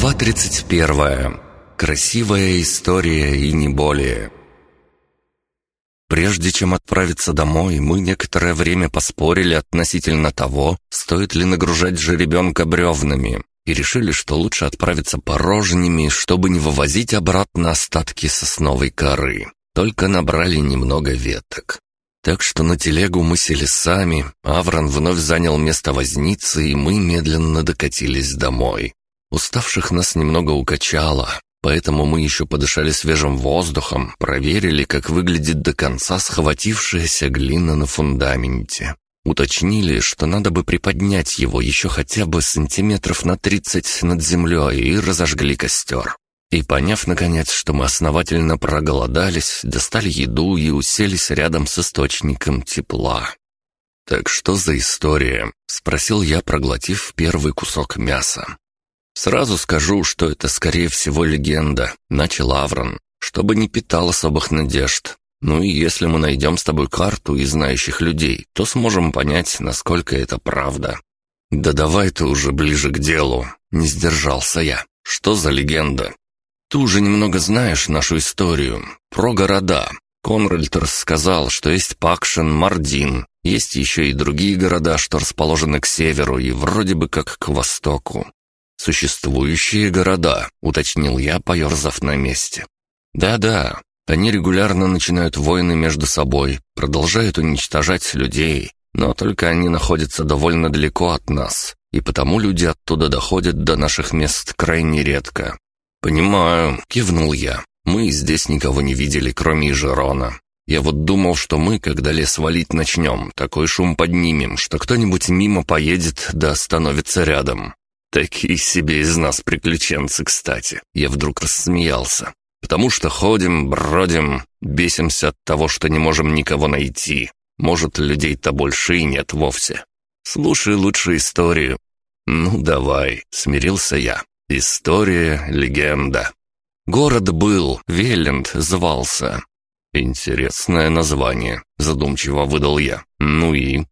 Глава 31. Красивая история и не более. Прежде чем отправиться домой, мы некоторое время поспорили относительно того, стоит ли нагружать жеребенка бревнами, и решили, что лучше отправиться порожними, чтобы не вывозить обратно остатки сосновой коры. Только набрали немного веток. Так что на телегу мы сели сами, Аврон вновь занял место возницы, и мы медленно докатились домой. Уставших нас немного укачало, поэтому мы еще подышали свежим воздухом, проверили, как выглядит до конца схватившаяся глина на фундаменте. Уточнили, что надо бы приподнять его еще хотя бы сантиметров на тридцать над землей и разожгли костер. И поняв, наконец, что мы основательно проголодались, достали еду и уселись рядом с источником тепла. «Так что за история?» — спросил я, проглотив первый кусок мяса. «Сразу скажу, что это, скорее всего, легенда», — начал Аврон, чтобы не питал особых надежд. «Ну и если мы найдем с тобой карту и знающих людей, то сможем понять, насколько это правда». «Да давай ты уже ближе к делу», — не сдержался я. «Что за легенда?» «Ты уже немного знаешь нашу историю. Про города. Конральтерс сказал, что есть Пакшен, Мардин. Есть еще и другие города, что расположены к северу и вроде бы как к востоку. «Существующие города», — уточнил я, поерзав на месте. «Да-да, они регулярно начинают войны между собой, продолжают уничтожать людей, но только они находятся довольно далеко от нас, и потому люди оттуда доходят до наших мест крайне редко». «Понимаю», — кивнул я. «Мы здесь никого не видели, кроме Ижерона. Я вот думал, что мы, когда лес валить начнем, такой шум поднимем, что кто-нибудь мимо поедет да остановится рядом. Такие себе из нас приключенцы, кстати. Я вдруг рассмеялся. Потому что ходим, бродим, бесимся от того, что не можем никого найти. Может, людей-то больше и нет вовсе. Слушай лучше историю. Ну, давай, смирился я. История, легенда. Город был, Велленд звался. Интересное название, задумчиво выдал я. Ну и?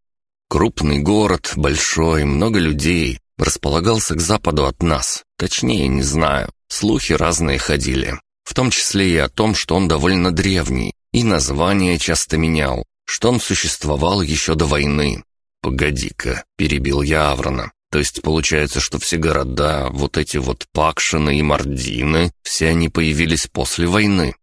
Крупный город, большой, много людей, располагался к западу от нас. Точнее, не знаю. Слухи разные ходили. В том числе и о том, что он довольно древний, и название часто менял, что он существовал еще до войны. «Погоди-ка», — перебил я Аврона. «То есть получается, что все города, вот эти вот Пакшины и Мардины, все они появились после войны?»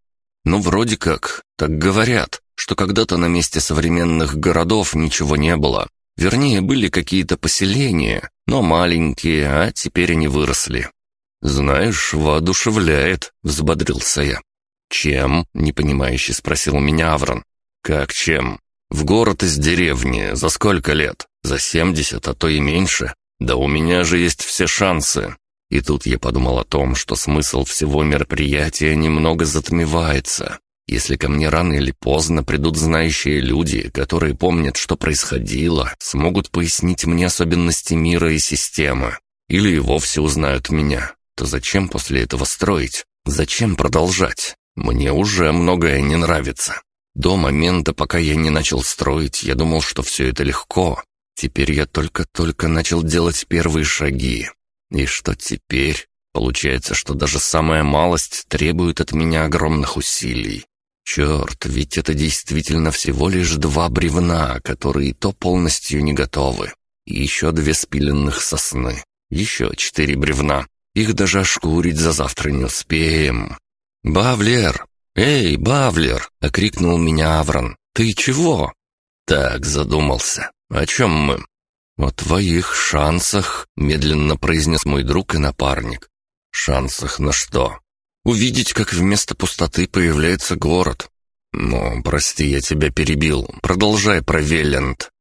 «Ну, вроде как, так говорят, что когда-то на месте современных городов ничего не было, Вернее, были какие-то поселения, но маленькие, а теперь они выросли. «Знаешь, воодушевляет», — взбодрился я. «Чем?» — непонимающе спросил меня Аврон. «Как чем? В город из деревни. За сколько лет? За семьдесят, а то и меньше. Да у меня же есть все шансы». И тут я подумал о том, что смысл всего мероприятия немного затмевается. Если ко мне рано или поздно придут знающие люди, которые помнят, что происходило, смогут пояснить мне особенности мира и системы, или и вовсе узнают меня, то зачем после этого строить? Зачем продолжать? Мне уже многое не нравится. До момента, пока я не начал строить, я думал, что все это легко. Теперь я только-только начал делать первые шаги. И что теперь? Получается, что даже самая малость требует от меня огромных усилий. Черт, ведь это действительно всего лишь два бревна, которые то полностью не готовы. И еще две спиленных сосны. Еще четыре бревна. Их даже ошкурить за завтра не успеем. «Бавлер! Эй, Бавлер!» — окрикнул меня Аврон. «Ты чего?» «Так, задумался. О чем мы?» «О твоих шансах», — медленно произнес мой друг и напарник. «Шансах на что?» Увидеть, как вместо пустоты появляется город. Ну, прости, я тебя перебил. Продолжай про Велленд.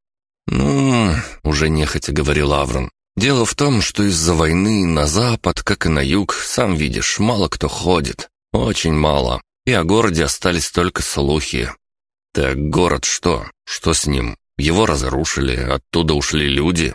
Ну, уже нехотя говорил Аврон. Дело в том, что из-за войны на запад, как и на юг, сам видишь, мало кто ходит. Очень мало. И о городе остались только слухи. Так город что? Что с ним? Его разрушили, оттуда ушли люди.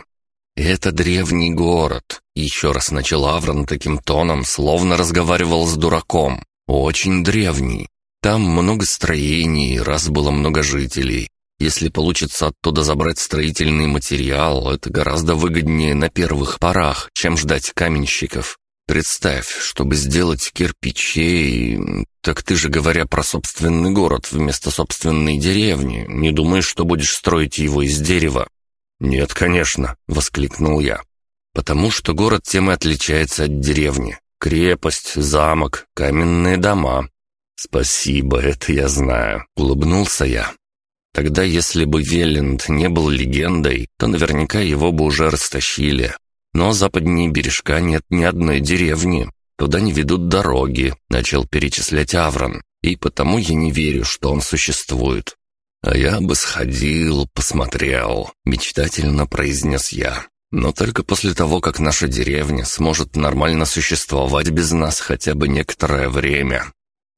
«Это древний город», — еще раз начал Аврон таким тоном, словно разговаривал с дураком. «Очень древний. Там много строений, раз было много жителей. Если получится оттуда забрать строительный материал, это гораздо выгоднее на первых порах, чем ждать каменщиков. Представь, чтобы сделать кирпичей... Так ты же, говоря про собственный город вместо собственной деревни, не думаешь, что будешь строить его из дерева?» «Нет, конечно», — воскликнул я. «Потому что город тем и отличается от деревни. Крепость, замок, каменные дома». «Спасибо, это я знаю», — улыбнулся я. Тогда, если бы Веллинд не был легендой, то наверняка его бы уже растащили. Но западнее бережка нет ни одной деревни. Туда не ведут дороги, начал перечислять Аврон. И потому я не верю, что он существует. А я бы сходил, посмотрел, мечтательно произнес я. Но только после того, как наша деревня сможет нормально существовать без нас хотя бы некоторое время.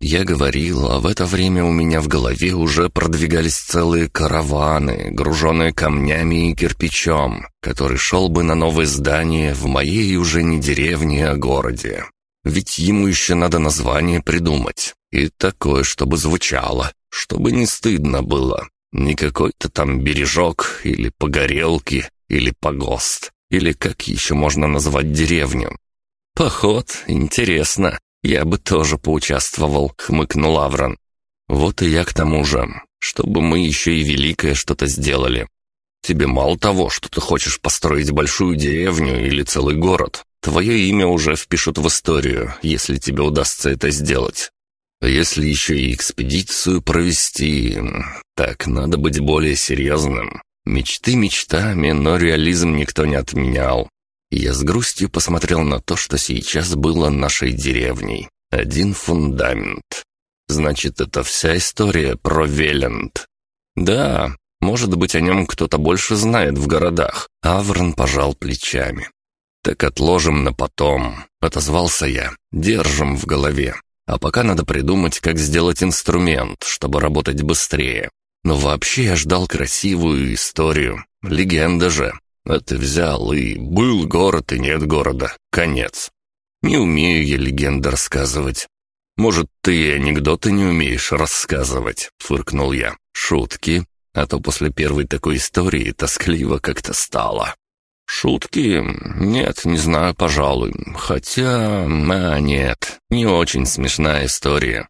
Я говорил, а в это время у меня в голове уже продвигались целые караваны, груженные камнями и кирпичом, который шел бы на новое здание в моей уже не деревне, а городе. Ведь ему еще надо название придумать. И такое, чтобы звучало, чтобы не стыдно было. Не какой-то там бережок, или погорелки, или погост, или как еще можно назвать деревню. Поход, интересно. «Я бы тоже поучаствовал», — хмыкнул Аврон. «Вот и я к тому же, чтобы мы еще и великое что-то сделали. Тебе мало того, что ты хочешь построить большую деревню или целый город. Твое имя уже впишут в историю, если тебе удастся это сделать. А если еще и экспедицию провести, так надо быть более серьезным. Мечты мечтами, но реализм никто не отменял. Я с грустью посмотрел на то, что сейчас было нашей деревней. Один фундамент. Значит, это вся история про Веленд. Да, может быть, о нем кто-то больше знает в городах. Аврон пожал плечами. «Так отложим на потом», — отозвался я. «Держим в голове. А пока надо придумать, как сделать инструмент, чтобы работать быстрее. Но вообще я ждал красивую историю. Легенда же. А ты взял и был город, и нет города. Конец. Не умею я легенды рассказывать. Может, ты и анекдоты не умеешь рассказывать, фыркнул я. Шутки. А то после первой такой истории тоскливо как-то стало. Шутки? Нет, не знаю, пожалуй. Хотя... А, нет, не очень смешная история.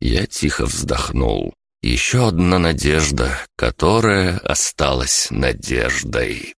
Я тихо вздохнул. Еще одна надежда, которая осталась надеждой.